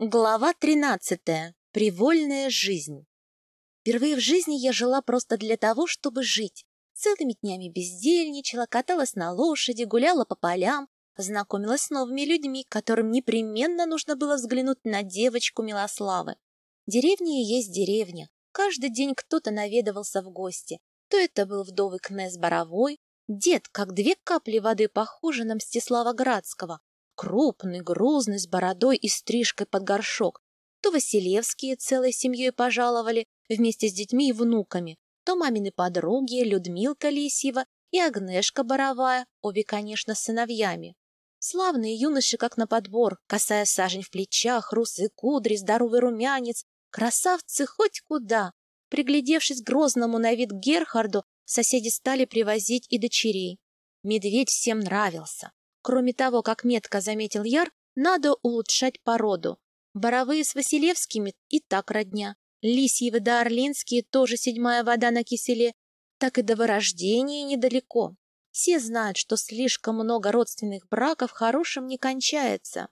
Глава 13. Привольная жизнь. Впервые в жизни я жила просто для того, чтобы жить. Целыми днями бездельничала, каталась на лошади, гуляла по полям, знакомилась с новыми людьми, которым непременно нужно было взглянуть на девочку Милославы. Деревня есть деревня. Каждый день кто-то наведывался в гости. То это был вдовый князь Боровой, дед, как две капли воды, похожий на Мстислава Градского, крупный, грузный, с бородой и стрижкой под горшок. То Василевские целой семьей пожаловали вместе с детьми и внуками, то мамины подруги Людмилка Лисьева и Агнешка Боровая, обе, конечно, сыновьями. Славные юноши, как на подбор, косая сажень в плечах, русые кудри, здоровый румянец, красавцы хоть куда. Приглядевшись грозному на вид Герхарду, соседи стали привозить и дочерей. Медведь всем нравился. Кроме того, как метко заметил Яр, надо улучшать породу. Боровые с Василевскими и так родня. Лисьевы да Орлинские тоже седьмая вода на киселе. Так и до вырождения недалеко. Все знают, что слишком много родственных браков хорошим не кончается.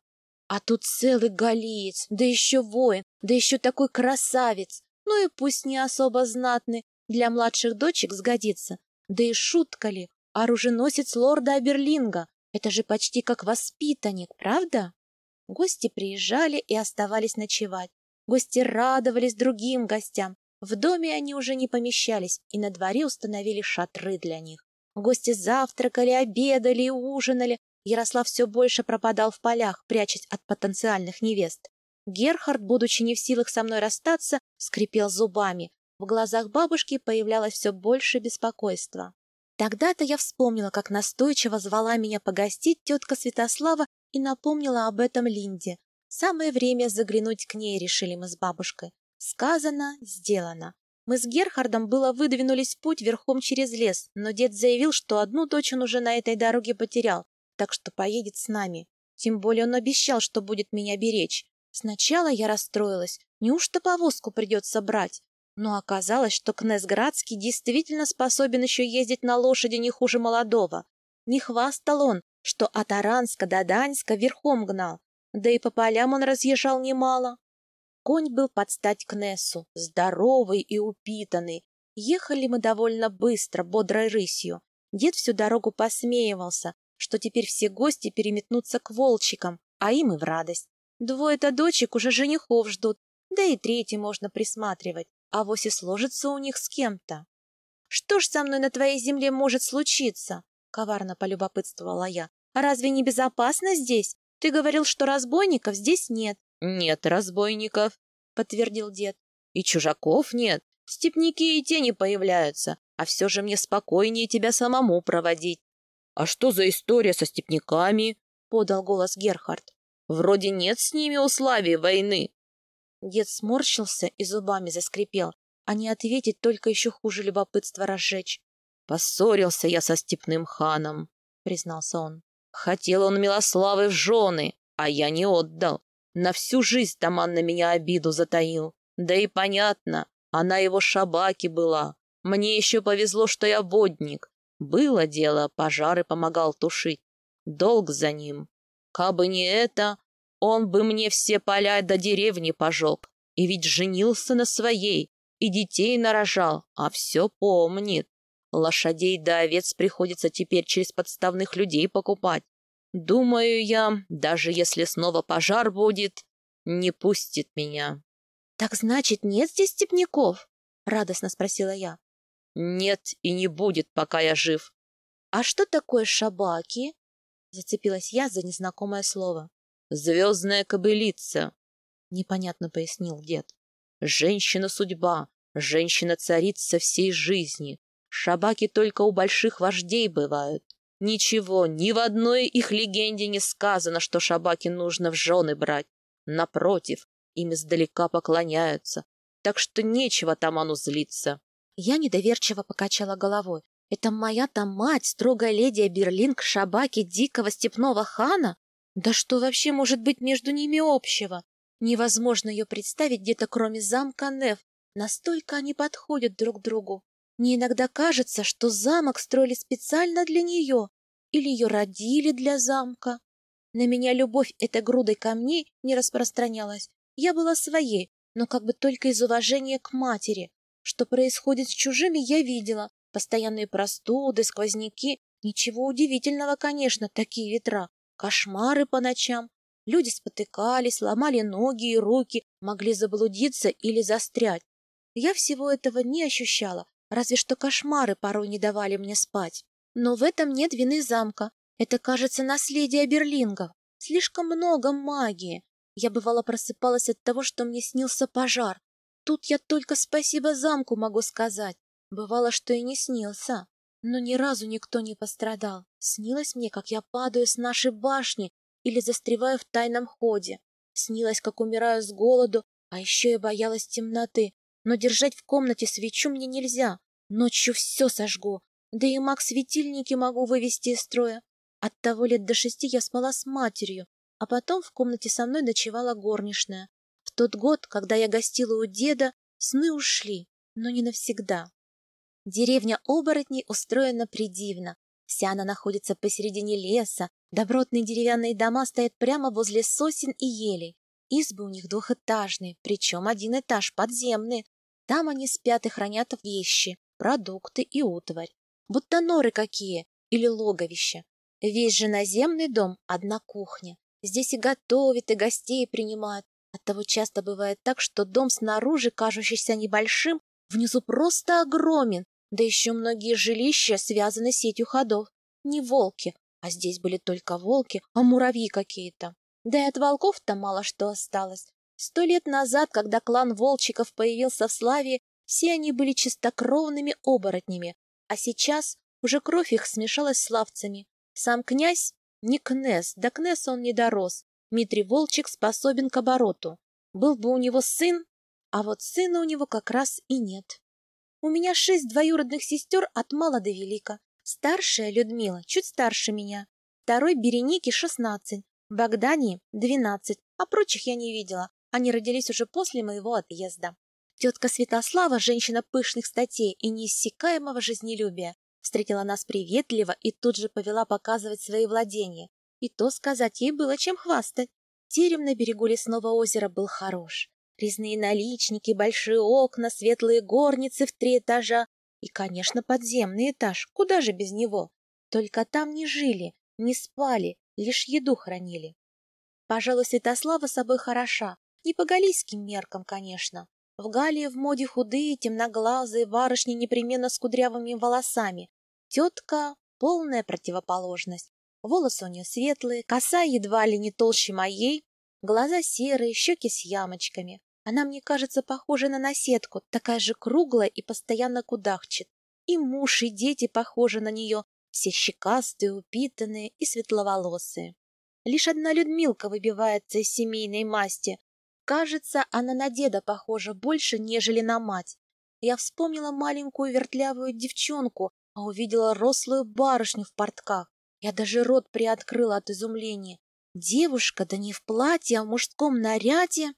А тут целый галиец, да еще воин, да еще такой красавец. Ну и пусть не особо знатный, для младших дочек сгодится. Да и шутка ли, оруженосец лорда Аберлинга, это же почти как воспитанник, правда? Гости приезжали и оставались ночевать. Гости радовались другим гостям. В доме они уже не помещались, и на дворе установили шатры для них. Гости завтракали, обедали и ужинали. Ярослав все больше пропадал в полях, прячась от потенциальных невест. Герхард, будучи не в силах со мной расстаться, скрипел зубами. В глазах бабушки появлялось все больше беспокойства. Тогда-то я вспомнила, как настойчиво звала меня погостить тетка Святослава и напомнила об этом Линде. Самое время заглянуть к ней, решили мы с бабушкой. Сказано, сделано. Мы с Герхардом было выдвинулись в путь верхом через лес, но дед заявил, что одну дочь он уже на этой дороге потерял, так что поедет с нами. Тем более он обещал, что будет меня беречь. Сначала я расстроилась. Неужто повозку придется брать? Но оказалось, что князь Градский действительно способен еще ездить на лошади не хуже молодого. Не хвастал он, что от Аранска до Даньска верхом гнал, да и по полям он разъезжал немало. Конь был под стать Кнессу, здоровый и упитанный. Ехали мы довольно быстро, бодрой рысью. Дед всю дорогу посмеивался, что теперь все гости переметнутся к волчикам, а им и в радость. Двое-то дочек уже женихов ждут, да и третий можно присматривать а вовсе сложится у них с кем-то. «Что ж со мной на твоей земле может случиться?» — коварно полюбопытствовала я. «Разве не безопасно здесь? Ты говорил, что разбойников здесь нет». «Нет разбойников», — подтвердил дед. «И чужаков нет. Степники и те не появляются, а все же мне спокойнее тебя самому проводить». «А что за история со степняками?» — подал голос Герхард. «Вроде нет с ними условий войны. Дед сморщился и зубами заскрипел, а не ответить только еще хуже любопытства разжечь. «Поссорился я со степным ханом», — признался он. «Хотел он Милославы в жены, а я не отдал. На всю жизнь Таман на меня обиду затаил. Да и понятно, она его шабаки была. Мне еще повезло, что я водник. Было дело, пожары помогал тушить. Долг за ним. Кабы не это, он бы мне все поля до деревни пожег. И ведь женился на своей, и детей нарожал, а все помнит. Лошадей да овец приходится теперь через подставных людей покупать. Думаю я, даже если снова пожар будет, не пустит меня. — Так значит, нет здесь степняков? — радостно спросила я. — Нет и не будет, пока я жив. — А что такое шабаки? — зацепилась я за незнакомое слово. Звездная кобылица, — непонятно пояснил дед. Женщина-судьба, женщина-царица всей жизни. Шабаки только у больших вождей бывают. Ничего, ни в одной их легенде не сказано, что шабаки нужно в жены брать. Напротив, им издалека поклоняются, так что нечего Таману злиться. Я недоверчиво покачала головой. Это моя-то мать, строгая леди Берлинг, шабаки дикого степного хана? Да что вообще может быть между ними общего? Невозможно ее представить где-то кроме замка Неф. Настолько они подходят друг другу. Мне иногда кажется, что замок строили специально для нее или ее родили для замка. На меня любовь этой грудой камней не распространялась. Я была своей, но как бы только из уважения к матери. Что происходит с чужими, я видела. Постоянные простуды, сквозняки. Ничего удивительного, конечно, такие ветра. Кошмары по ночам. Люди спотыкались, ломали ноги и руки, могли заблудиться или застрять. Я всего этого не ощущала, разве что кошмары порой не давали мне спать. Но в этом нет вины замка. Это, кажется, наследие берлингов. Слишком много магии. Я бывало просыпалась от того, что мне снился пожар. Тут я только спасибо замку могу сказать. Бывало, что и не снился. Но ни разу никто не пострадал. Снилось мне, как я падаю с нашей башни или застреваю в тайном ходе. Снилось, как умираю с голоду, а еще я боялась темноты. Но держать в комнате свечу мне нельзя. Ночью все сожгу. Да и маг-светильники могу вывести из строя. Оттого лет до шести я спала с матерью, а потом в комнате со мной ночевала горничная. В тот год, когда я гостила у деда, сны ушли, но не навсегда. Деревня оборотней устроена придивно. Вся она находится посередине леса, добротные деревянные дома стоят прямо возле сосен и елей. Избы у них двухэтажные, причем один этаж подземный. Там они спят и хранят вещи, продукты и утварь. Будто норы какие или логовища. Весь же наземный дом — одна кухня. Здесь и готовят, и гостей принимают. Оттого часто бывает так, что дом снаружи, кажущийся небольшим, внизу просто огромен, да еще многие жилища связаны сетью ходов. Не волки, а здесь были только волки, а муравьи какие-то. Да и от волков-то мало что осталось. Сто лет назад, когда клан волчиков появился в славе, все они были чистокровными оборотнями, а сейчас уже кровь их смешалась с лавцами. Сам князь не князь, до князя он не дорос. Дмитрий Волчек способен к обороту. Был бы у него сын, а вот сына у него как раз и нет. У меня шесть двоюродных сестер от мала до велика. Старшая Людмила чуть старше меня. Второй Беренике шестнадцать, Богдане двенадцать, а прочих я не видела. Они родились уже после моего отъезда. Тетка Святослава, женщина пышных статей и неиссякаемого жизнелюбия, встретила нас приветливо и тут же повела показывать свои владения. И то сказать ей было чем хвастать. Терем на берегу лесного озера был хорош. Резные наличники, большие окна, светлые горницы в три этажа и, конечно, подземный этаж. Куда же без него? Только там не жили, не спали, лишь еду хранили. Пожалуй, Святослава собой хороша, не по галийским меркам, конечно. В Галии в моде худые, темноглазые барышни непременно с кудрявыми волосами, Тетка — полная противоположность. Волосы у нее светлые, коса едва ли не толще моей, глаза серые, щеки с ямочками. Она мне кажется похожа на наседку, такая же круглая и постоянно кудахчет. И муж, и дети похожи на нее, все щекастые, упитанные и светловолосые. Лишь одна Людмилка выбивается из семейной масти. Кажется, она на деда похожа больше, нежели на мать. Я вспомнила маленькую вертлявую девчонку, а увидела рослую барышню в портках. Я даже рот приоткрыла от изумления. Девушка, да не в платье, а в мужском наряде,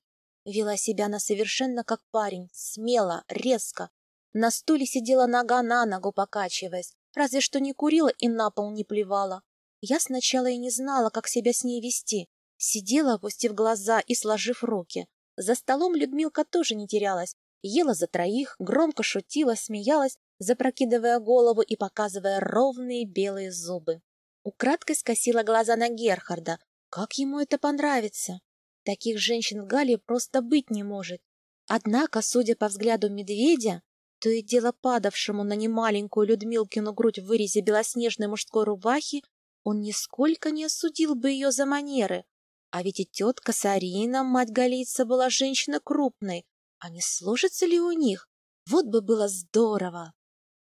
вела себя она совершенно как парень, смело, резко. На стуле сидела нога на ногу, покачиваясь, разве что не курила и на пол не плевала. Я сначала и не знала, как себя с ней вести. Сидела, опустив глаза и сложив руки. За столом Людмилка тоже не терялась. Ела за троих, громко шутила, смеялась, запрокидывая голову и показывая ровные белые зубы. Украдкой скосила глаза на Герхарда. Как ему это понравится? Таких женщин в Галии просто быть не может. Однако, судя по взгляду медведя, то и дело падавшему на немаленькую Людмилкину грудь в вырезе белоснежной мужской рубахи, он нисколько не осудил бы ее за манеры. А ведь и тетка Сарина, мать Галийца, была женщина крупной. А не сложится ли у них? Вот бы было здорово!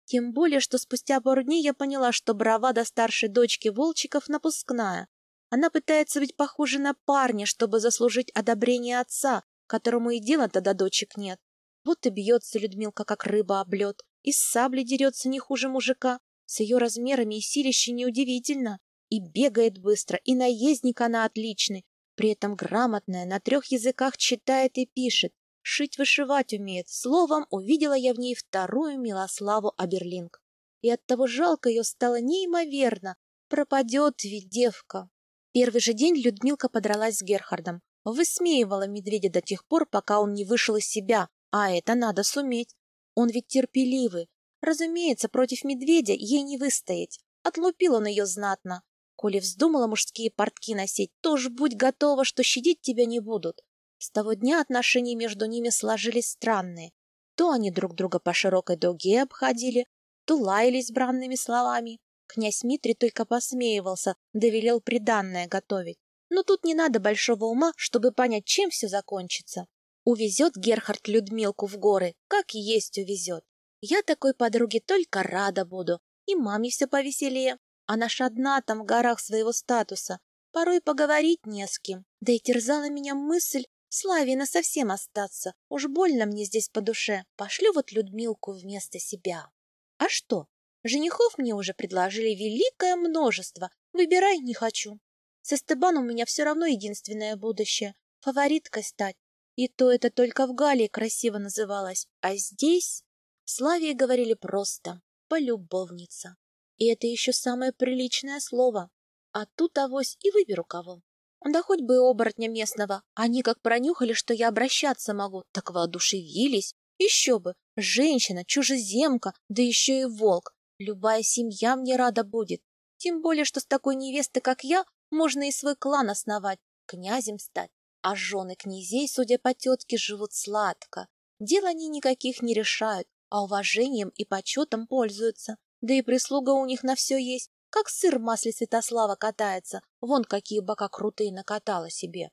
Тем более, что спустя пару дней я поняла, что бравада старшей дочки Волчиков напускная. Она пытается быть похожа на парня, чтобы заслужить одобрение отца, которому и дела-то до дочек нет. Вот и бьется Людмилка, как рыба об лед, и с саблей дерется не хуже мужика. С ее размерами и силищей неудивительно. И бегает быстро, и наездник она отличный. При этом грамотная, на трех языках читает и пишет. Шить-вышивать умеет. Словом, увидела я в ней вторую Милославу Аберлинг. И оттого жалко ее стало неимоверно. Пропадет ведь девка. Первый же день Людмилка подралась с Герхардом. Высмеивала медведя до тех пор, пока он не вышел из себя, а это надо суметь. Он ведь терпеливый. Разумеется, против медведя ей не выстоять. Отлупил он ее знатно. Коли вздумала мужские портки носить, то ж будь готова, что щадить тебя не будут. С того дня отношения между ними сложились странные. То они друг друга по широкой дуге обходили, то лаялись бранными словами. Князь Митрий только посмеивался, да велел приданное готовить. Но тут не надо большого ума, чтобы понять, чем все закончится. Увезет Герхард Людмилку в горы, как есть увезет. Я такой подруге только рада буду, и маме все повеселее. Она ж одна там в горах своего статуса, порой поговорить не с кем. Да и терзала меня мысль Славина совсем остаться. Уж больно мне здесь по душе. Пошлю вот Людмилку вместо себя. А что? Женихов мне уже предложили великое множество. Выбирай не хочу. С Эстебаном у меня все равно единственное будущее. Фавориткой стать. И то это только в Галлии красиво называлось. А здесь... В Славии говорили просто «полюбовница». И это еще самое приличное слово. А тут авось и выберу кого. Да хоть бы оборотня местного. Они как пронюхали, что я обращаться могу, так воодушевились. Еще бы, женщина, чужеземка, да еще и волк. Любая семья мне рада будет. Тем более, что с такой невестой, как я, можно и свой клан основать, князем стать. А жены князей, судя по тетке, живут сладко. Дел они никаких не решают, а уважением и почетом пользуются. Да и прислуга у них на все есть, как сыр в масле Святослава катается, вон какие бока крутые накатала себе.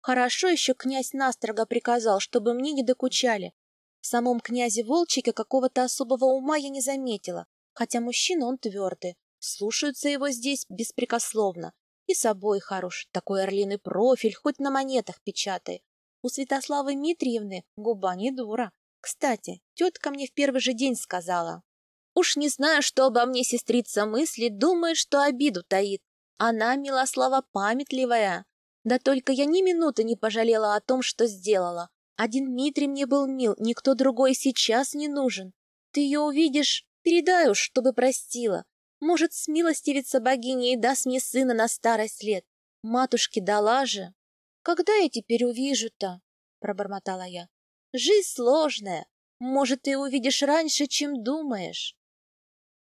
Хорошо еще князь настрого приказал, чтобы мне не докучали. В самом князе Волчике какого-то особого ума я не заметила, хотя мужчина он твердый, слушаются его здесь беспрекословно. И собой хорош, такой орлиный профиль, хоть на монетах печатай. У Святославы Митриевны губа не дура. Кстати, тетка мне в первый же день сказала, Уж не знаю, что обо мне сестрица мыслит, думает, что обиду таит. Она, Милослава, памятливая. Да только я ни минуты не пожалела о том, что сделала. Один Дмитрий мне был мил, никто другой сейчас не нужен. Ты ее увидишь, передай уж, чтобы простила. Может, смилостивится богиня и даст мне сына на старость лет. Матушке дала же. Когда я теперь увижу-то? Пробормотала я. Жизнь сложная. Может, ты увидишь раньше, чем думаешь.